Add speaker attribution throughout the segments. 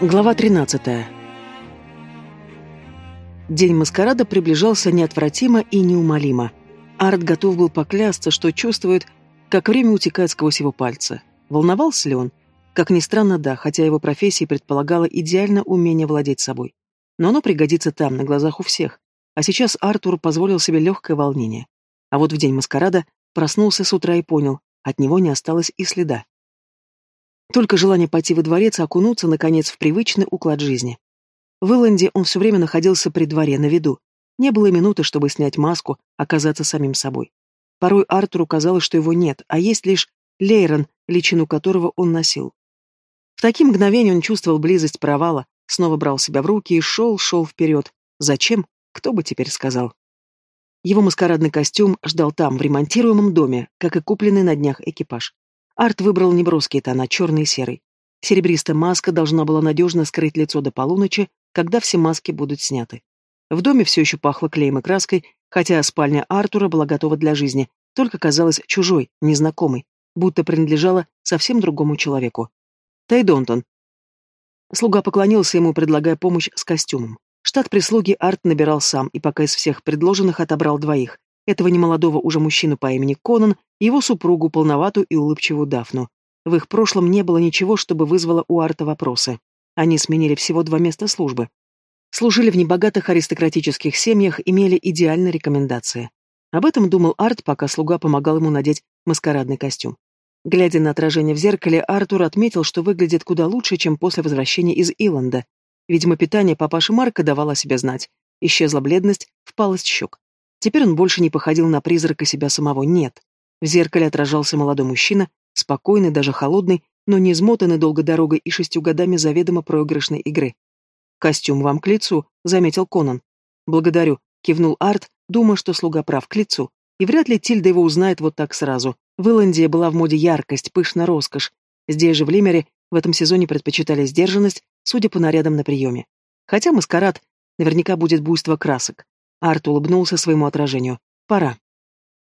Speaker 1: Глава 13. День маскарада приближался неотвратимо и неумолимо. Арт готов был поклясться, что чувствует, как время утекает сквозь его пальцы. Волновался ли он? Как ни странно, да, хотя его профессия предполагала идеально умение владеть собой. Но оно пригодится там, на глазах у всех. А сейчас Артур позволил себе легкое волнение. А вот в день маскарада проснулся с утра и понял, от него не осталось и следа. Только желание пойти во дворец и окунуться, наконец, в привычный уклад жизни. В Илленде он все время находился при дворе, на виду. Не было минуты, чтобы снять маску, оказаться самим собой. Порой Артуру казалось, что его нет, а есть лишь Лейрон, личину которого он носил. В такие мгновения он чувствовал близость провала, снова брал себя в руки и шел, шел вперед. Зачем? Кто бы теперь сказал? Его маскарадный костюм ждал там, в ремонтируемом доме, как и купленный на днях экипаж. Арт выбрал неброские тона, черный и серый. Серебристая маска должна была надежно скрыть лицо до полуночи, когда все маски будут сняты. В доме все еще пахло клеем и краской, хотя спальня Артура была готова для жизни, только казалась чужой, незнакомой, будто принадлежала совсем другому человеку. Тай Донтон. Слуга поклонился ему, предлагая помощь с костюмом. Штат прислуги Арт набирал сам, и пока из всех предложенных отобрал двоих, этого немолодого уже мужчину по имени Конан и его супругу, полноватую и улыбчивую Дафну. В их прошлом не было ничего, чтобы вызвало у Арта вопросы. Они сменили всего два места службы. Служили в небогатых аристократических семьях, имели идеальные рекомендации. Об этом думал Арт, пока слуга помогал ему надеть маскарадный костюм. Глядя на отражение в зеркале, Артур отметил, что выглядит куда лучше, чем после возвращения из Иланда. Видимо, питание папаши Марка давало себя знать. Исчезла бледность, впалость щек. Теперь он больше не походил на призрака себя самого, нет. В зеркале отражался молодой мужчина, спокойный, даже холодный, но не измотанный долгой дорогой и шестью годами заведомо проигрышной игры. «Костюм вам к лицу», — заметил Конан. «Благодарю», — кивнул Арт, думая, что слуга прав к лицу. И вряд ли Тильда его узнает вот так сразу. В Иландии была в моде яркость, пышная роскошь. Здесь же, в Лимере, в этом сезоне предпочитали сдержанность, судя по нарядам на приеме. Хотя маскарад наверняка будет буйство красок. Арт улыбнулся своему отражению. «Пора».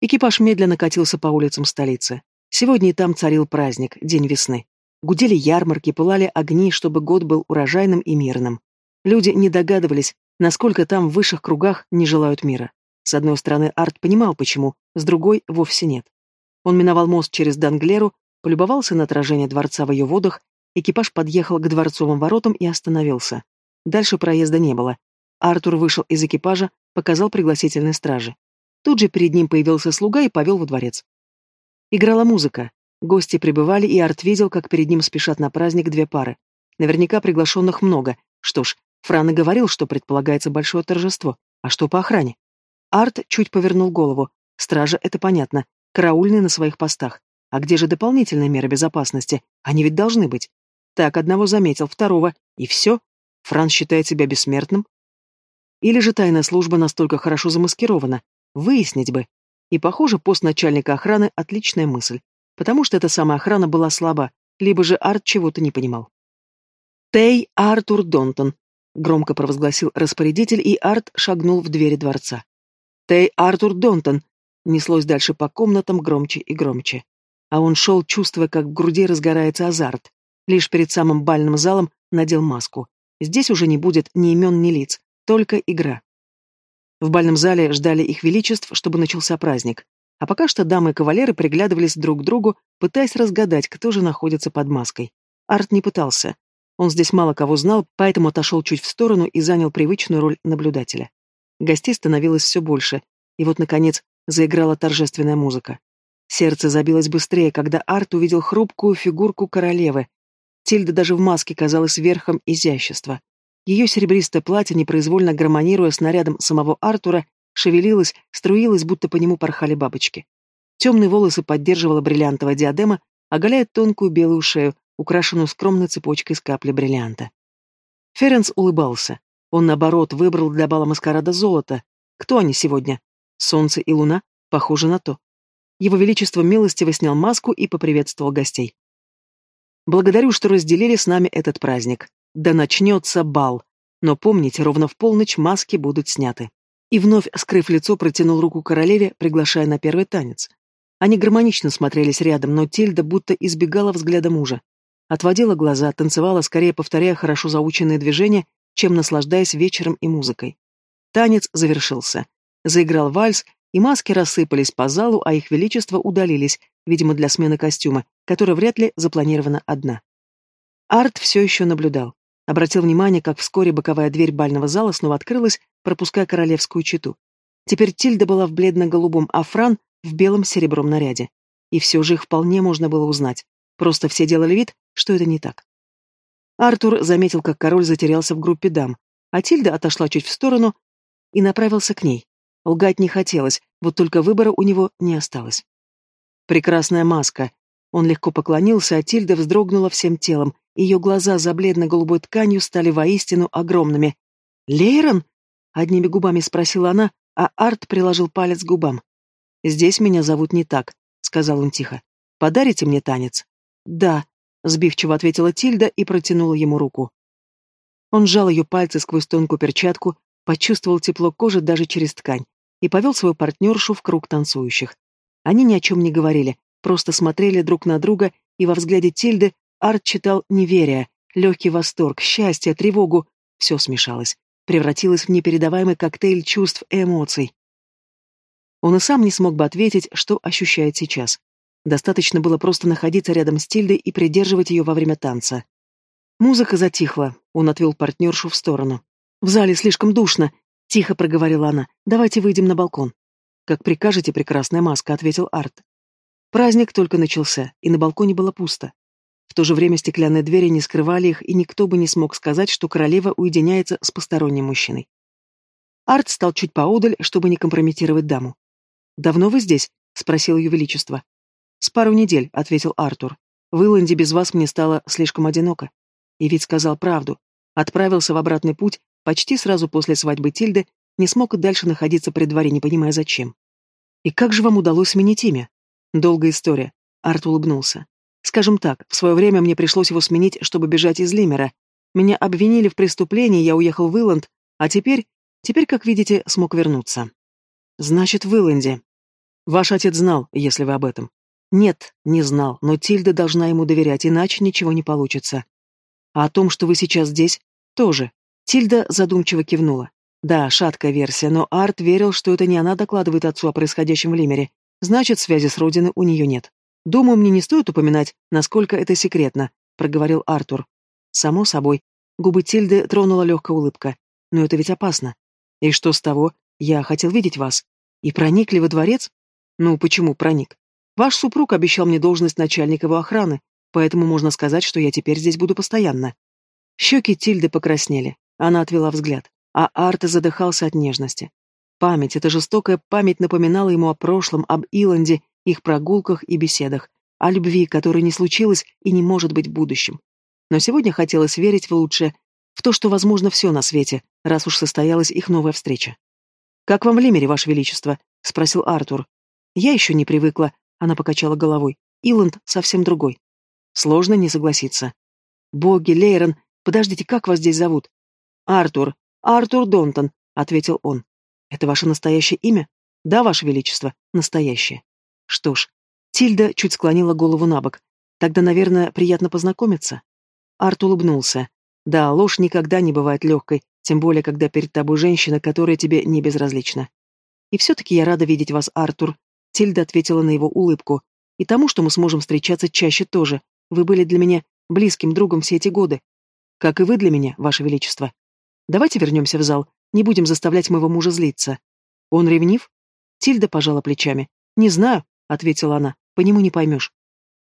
Speaker 1: Экипаж медленно катился по улицам столицы. Сегодня и там царил праздник, день весны. Гудели ярмарки, пылали огни, чтобы год был урожайным и мирным. Люди не догадывались, насколько там в высших кругах не желают мира. С одной стороны, Арт понимал, почему, с другой — вовсе нет. Он миновал мост через Данглеру, полюбовался на отражение дворца в ее водах, экипаж подъехал к дворцовым воротам и остановился. Дальше проезда не было. Артур вышел из экипажа, показал пригласительной страже. Тут же перед ним появился слуга и повел во дворец. Играла музыка. Гости прибывали, и Арт видел, как перед ним спешат на праздник две пары. Наверняка приглашенных много. Что ж, Фран и говорил, что предполагается большое торжество. А что по охране? Арт чуть повернул голову. Стража — это понятно. Караульные на своих постах. А где же дополнительные меры безопасности? Они ведь должны быть. Так, одного заметил, второго. И все? Фран считает себя бессмертным? Или же тайная служба настолько хорошо замаскирована? Выяснить бы. И, похоже, пост начальника охраны – отличная мысль. Потому что эта самая охрана была слаба, либо же Арт чего-то не понимал. «Тей Артур Донтон», — громко провозгласил распорядитель, и Арт шагнул в двери дворца. «Тей Артур Донтон», — неслось дальше по комнатам громче и громче. А он шел, чувствуя, как в груди разгорается азарт. Лишь перед самым бальным залом надел маску. Здесь уже не будет ни имен, ни лиц. Только игра. В бальном зале ждали их величеств, чтобы начался праздник. А пока что дамы и кавалеры приглядывались друг к другу, пытаясь разгадать, кто же находится под маской. Арт не пытался. Он здесь мало кого знал, поэтому отошел чуть в сторону и занял привычную роль наблюдателя. Гостей становилось все больше, и вот, наконец, заиграла торжественная музыка. Сердце забилось быстрее, когда Арт увидел хрупкую фигурку королевы. Тильда даже в маске казалась верхом изящества. Ее серебристое платье, непроизвольно гармонируя с нарядом самого Артура, шевелилось, струилось, будто по нему порхали бабочки. Темные волосы поддерживала бриллиантовая диадема, оголяя тонкую белую шею, украшенную скромной цепочкой из капли бриллианта. Ференс улыбался. Он, наоборот, выбрал для бала маскарада золото. Кто они сегодня? Солнце и луна? Похоже на то. Его Величество милостиво снял маску и поприветствовал гостей. «Благодарю, что разделили с нами этот праздник. Да начнется бал. Но помните, ровно в полночь маски будут сняты. И вновь, скрыв лицо, протянул руку королеве, приглашая на первый танец. Они гармонично смотрелись рядом, но Тильда будто избегала взгляда мужа. отводила глаза, танцевала, скорее повторяя хорошо заученные движения, чем наслаждаясь вечером и музыкой. Танец завершился. Заиграл вальс, и маски рассыпались по залу, а их величество удалились, видимо, для смены костюма, которая вряд ли запланирована одна. Арт все еще наблюдал. Обратил внимание, как вскоре боковая дверь бального зала снова открылась, пропуская королевскую читу. Теперь Тильда была в бледно-голубом, а Фран — в белом серебром наряде. И все же их вполне можно было узнать. Просто все делали вид, что это не так. Артур заметил, как король затерялся в группе дам, а Тильда отошла чуть в сторону и направился к ней. Лгать не хотелось, вот только выбора у него не осталось. Прекрасная маска. Он легко поклонился, а Тильда вздрогнула всем телом, ее глаза за бледно-голубой тканью стали воистину огромными. «Лейрон?» — одними губами спросила она, а Арт приложил палец к губам. «Здесь меня зовут не так», — сказал он тихо. «Подарите мне танец?» «Да», — сбивчиво ответила Тильда и протянула ему руку. Он сжал ее пальцы сквозь тонкую перчатку, почувствовал тепло кожи даже через ткань и повел свою партнершу в круг танцующих. Они ни о чем не говорили, просто смотрели друг на друга, и во взгляде Тильды Арт читал неверие, легкий восторг, счастье, тревогу. Все смешалось, превратилось в непередаваемый коктейль чувств и эмоций. Он и сам не смог бы ответить, что ощущает сейчас. Достаточно было просто находиться рядом с Тильдой и придерживать ее во время танца. Музыка затихла, он отвел партнершу в сторону. «В зале слишком душно», — тихо проговорила она. «Давайте выйдем на балкон». «Как прикажете, прекрасная маска», — ответил Арт. Праздник только начался, и на балконе было пусто. То же время стеклянные двери не скрывали их, и никто бы не смог сказать, что королева уединяется с посторонним мужчиной. Арт стал чуть поодаль, чтобы не компрометировать даму. «Давно вы здесь?» — спросил ее величество. «С пару недель», — ответил Артур. «В Иланде без вас мне стало слишком одиноко». И ведь сказал правду. Отправился в обратный путь почти сразу после свадьбы Тильды, не смог и дальше находиться при дворе, не понимая зачем. «И как же вам удалось сменить имя?» «Долгая история», — Арт улыбнулся. Скажем так, в свое время мне пришлось его сменить, чтобы бежать из Лимера. Меня обвинили в преступлении, я уехал в Иланд, а теперь, теперь, как видите, смог вернуться. Значит, в Иланде. Ваш отец знал, если вы об этом. Нет, не знал, но Тильда должна ему доверять, иначе ничего не получится. А о том, что вы сейчас здесь, тоже. Тильда задумчиво кивнула. Да, шаткая версия, но Арт верил, что это не она докладывает отцу о происходящем в Лимере. Значит, связи с родиной у нее нет. «Думаю, мне не стоит упоминать, насколько это секретно», — проговорил Артур. «Само собой». Губы Тильды тронула легкая улыбка. «Но это ведь опасно. И что с того? Я хотел видеть вас. И проник ли во дворец? Ну, почему проник? Ваш супруг обещал мне должность начальника его охраны, поэтому можно сказать, что я теперь здесь буду постоянно». Щеки Тильды покраснели. Она отвела взгляд, а Арте задыхался от нежности. Память, эта жестокая память напоминала ему о прошлом, об Иланде их прогулках и беседах, о любви, которой не случилось и не может быть в будущем. Но сегодня хотелось верить в лучшее, в то, что возможно все на свете, раз уж состоялась их новая встреча. «Как вам в Лемере, Ваше Величество?» — спросил Артур. «Я еще не привыкла», — она покачала головой. «Иланд совсем другой. Сложно не согласиться». «Боги, Лейрон, подождите, как вас здесь зовут?» «Артур. Артур Донтон», — ответил он. «Это ваше настоящее имя?» «Да, Ваше Величество, настоящее». Что ж, Тильда чуть склонила голову на бок. Тогда, наверное, приятно познакомиться. Арт улыбнулся. Да, ложь никогда не бывает легкой, тем более, когда перед тобой женщина, которая тебе не безразлична. И все-таки я рада видеть вас, Артур. Тильда ответила на его улыбку. И тому, что мы сможем встречаться чаще тоже. Вы были для меня близким другом все эти годы. Как и вы для меня, ваше величество. Давайте вернемся в зал. Не будем заставлять моего мужа злиться. Он ревнив? Тильда пожала плечами. Не знаю, — ответила она, — по нему не поймешь.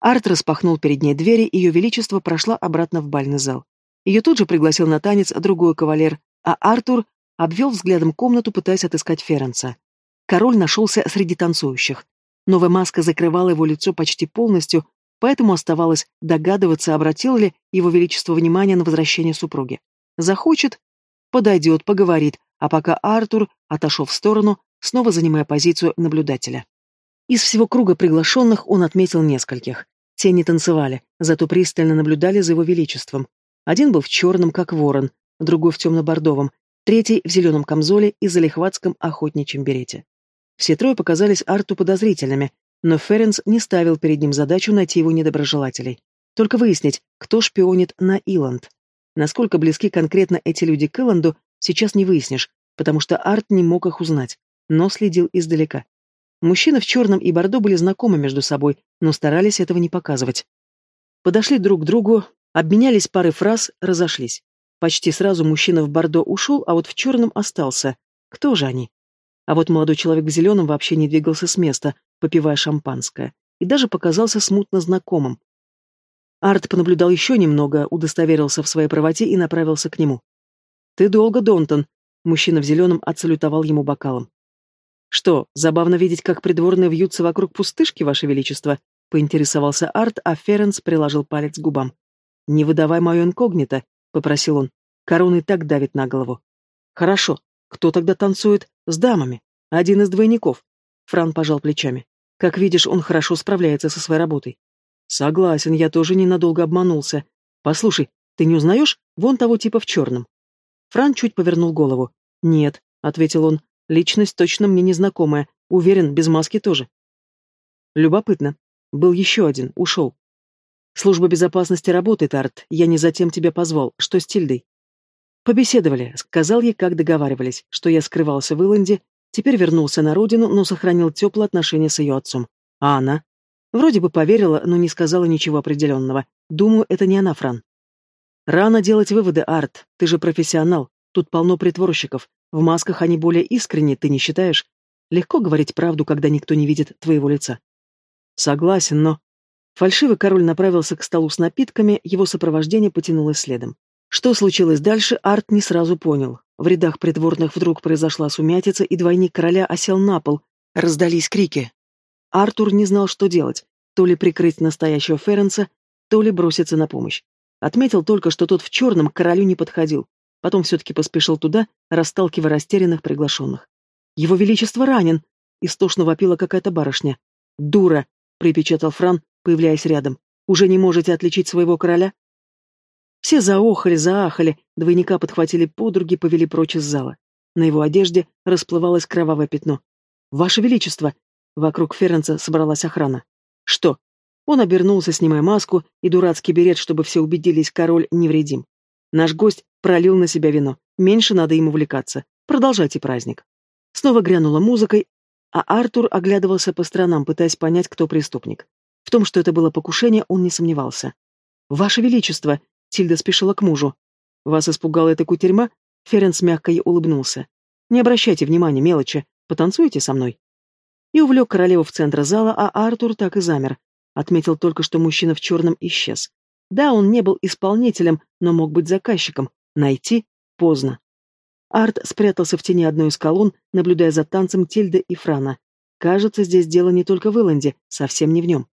Speaker 1: Арт распахнул перед ней двери, и ее величество прошла обратно в бальный зал. Ее тут же пригласил на танец другой кавалер, а Артур обвел взглядом комнату, пытаясь отыскать Ференца. Король нашелся среди танцующих. Новая маска закрывала его лицо почти полностью, поэтому оставалось догадываться, обратил ли его величество внимание на возвращение супруги. Захочет — подойдет, поговорит, а пока Артур отошел в сторону, снова занимая позицию наблюдателя. Из всего круга приглашенных он отметил нескольких. Те не танцевали, зато пристально наблюдали за его величеством. Один был в черном, как ворон, другой в темно-бордовом, третий в зеленом камзоле и залихватском охотничьем берете. Все трое показались Арту подозрительными, но Ференс не ставил перед ним задачу найти его недоброжелателей. Только выяснить, кто шпионит на Иланд. Насколько близки конкретно эти люди к Иланду, сейчас не выяснишь, потому что Арт не мог их узнать, но следил издалека. Мужчины в черном и бордо были знакомы между собой, но старались этого не показывать. Подошли друг к другу, обменялись парой фраз, разошлись. Почти сразу мужчина в бордо ушел, а вот в черном остался. Кто же они? А вот молодой человек в зеленом вообще не двигался с места, попивая шампанское, и даже показался смутно знакомым. Арт понаблюдал еще немного, удостоверился в своей правоте и направился к нему. «Ты долго, Донтон», — мужчина в зеленом отсалютовал ему бокалом. «Что, забавно видеть, как придворные вьются вокруг пустышки, Ваше Величество?» — поинтересовался Арт, а Ференс приложил палец к губам. «Не выдавай мое инкогнито», — попросил он. «Корона и так давит на голову». «Хорошо. Кто тогда танцует с дамами? Один из двойников». Фран пожал плечами. «Как видишь, он хорошо справляется со своей работой». «Согласен, я тоже ненадолго обманулся. Послушай, ты не узнаешь вон того типа в черном?» Фран чуть повернул голову. «Нет», — ответил он, Личность точно мне незнакомая. Уверен, без маски тоже. Любопытно. Был еще один, ушел. Служба безопасности работает, Арт. Я не затем тебя позвал. Что с Тильдой? Побеседовали. Сказал ей, как договаривались, что я скрывался в Иланде, теперь вернулся на родину, но сохранил теплые отношения с ее отцом. А она? Вроде бы поверила, но не сказала ничего определенного. Думаю, это не она, Фран. Рано делать выводы, Арт. Ты же профессионал. Тут полно притворщиков. В масках они более искренни, ты не считаешь? Легко говорить правду, когда никто не видит твоего лица. Согласен, но... Фальшивый король направился к столу с напитками, его сопровождение потянулось следом. Что случилось дальше, Арт не сразу понял. В рядах придворных вдруг произошла сумятица, и двойник короля осел на пол. Раздались крики. Артур не знал, что делать. То ли прикрыть настоящего Ференса, то ли броситься на помощь. Отметил только, что тот в черном к королю не подходил. Потом все-таки поспешил туда, расталкивая растерянных приглашенных. «Его Величество ранен!» — истошно вопила какая-то барышня. «Дура!» — припечатал Фран, появляясь рядом. «Уже не можете отличить своего короля?» Все заохали, заахали, двойника подхватили подруги, повели прочь из зала. На его одежде расплывалось кровавое пятно. «Ваше Величество!» Вокруг Ференца собралась охрана. «Что?» Он обернулся, снимая маску и дурацкий берет, чтобы все убедились, король невредим. Наш гость пролил на себя вино. Меньше надо ему увлекаться. Продолжайте праздник. Снова грянула музыкой, а Артур оглядывался по сторонам, пытаясь понять, кто преступник. В том, что это было покушение, он не сомневался. «Ваше Величество!» — Тильда спешила к мужу. «Вас испугала эта кутерьма?» Ференс мягко ей улыбнулся. «Не обращайте внимания, мелочи. Потанцуйте со мной». И увлек королеву в центр зала, а Артур так и замер. Отметил только, что мужчина в черном исчез. Да, он не был исполнителем, но мог быть заказчиком. Найти поздно. Арт спрятался в тени одной из колонн, наблюдая за танцем Тильды и Франа. Кажется, здесь дело не только в Иланде, совсем не в нем.